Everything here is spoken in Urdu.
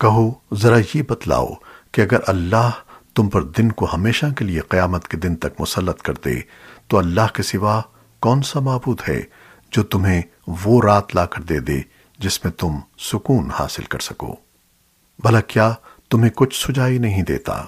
کہو، ذرا یہ بتلاؤ کہ اگر اللہ تم پر دن کو ہمیشہ کے لیے قیامت کے دن تک مسلط کر دے، تو اللہ کے سوا کون سا معبود ہے جو تمہیں وہ رات لا کر دے دے جس میں تم سکون حاصل کر سکو؟ بھلا کیا تمہیں کچھ سجائی نہیں دیتا؟